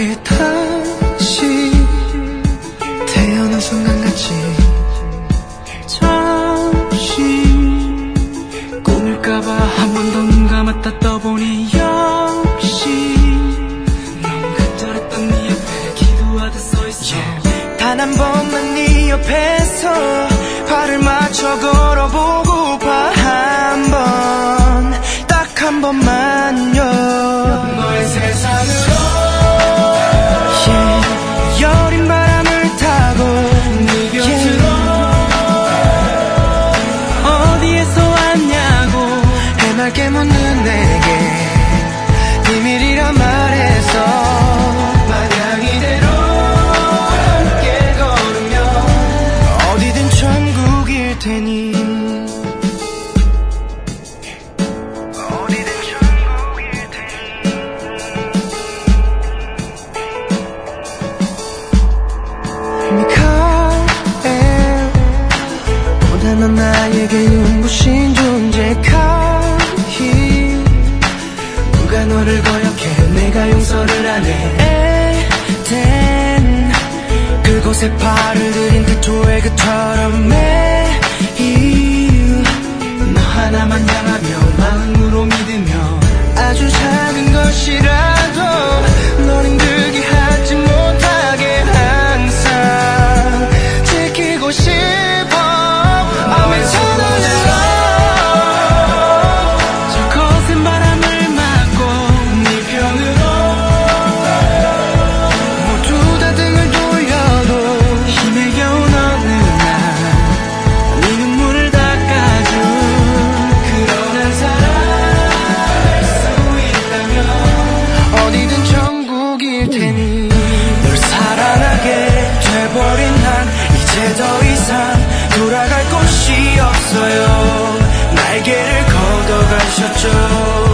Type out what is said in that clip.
이렇게 다시 태어난 순간 같이 잠시 꿈일까봐 한 번 더 눈 감았다 떠보니 역시 넌 간절했던 네 옆에 기도하듯 서있어. 단한 번만 네 옆에서 발을 맞춰 걸어보고 내가 용서를 안해. 그곳에 발을 들인 그듯 테니 널 사랑하게 돼버린 난 이제 더 이상 돌아갈 곳이 없어요. 날개를 걷어가셨죠.